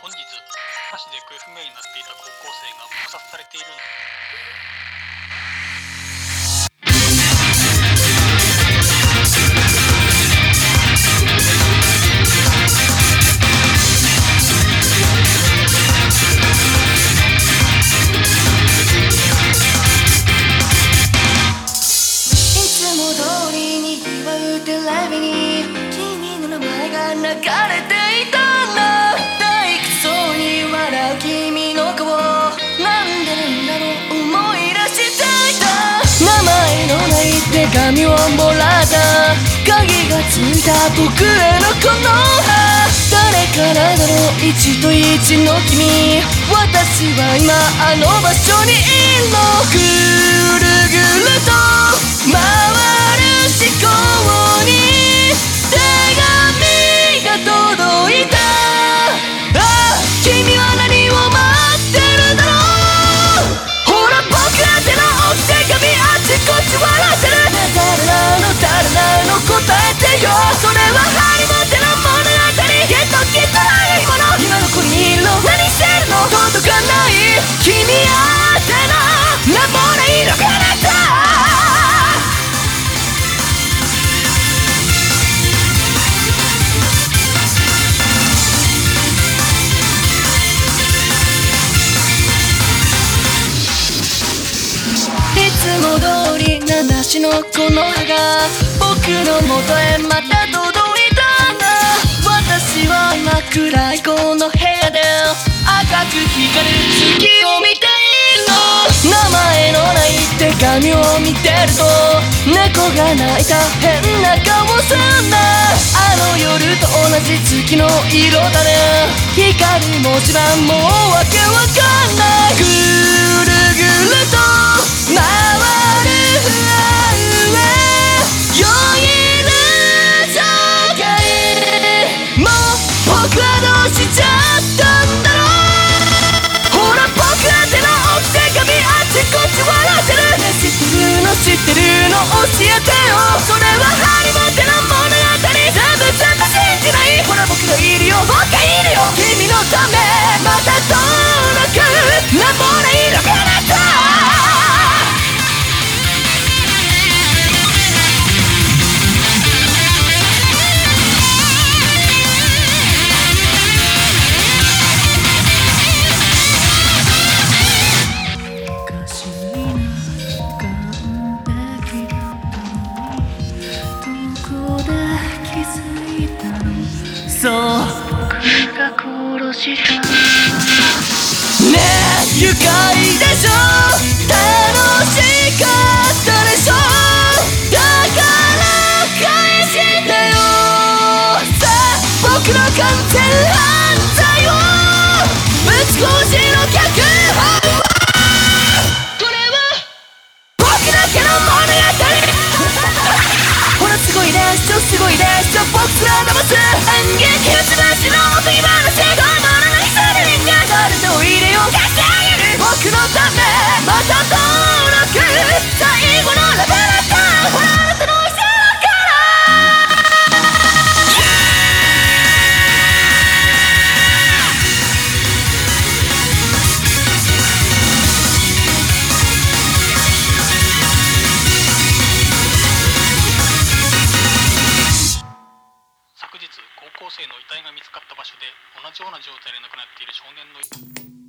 本日歌詞で行方不明になっていた高校生が撲殺されている。の手紙をもらった鍵がついた僕へのこの葉誰からだろう一と一の君。私は今あの場所にいるの。ぐるぐる君宛ての名もないのかなたいつも通り七しのこの葉が僕の元へまた届いたんだ。私は今暗いこの部屋で。赤く猫が泣いた変な顔すんだあの夜と同じ月の色だね。光も一番もうわけわかんそう。僕が殺したねえ愉快でしょ。楽しかったでしょ。だから返してよ。さあ僕の完全犯罪を。ぶち殺しの脚本いでしょ僕ら騙す演劇のつばし場所で同じような状態で亡くなっている少年の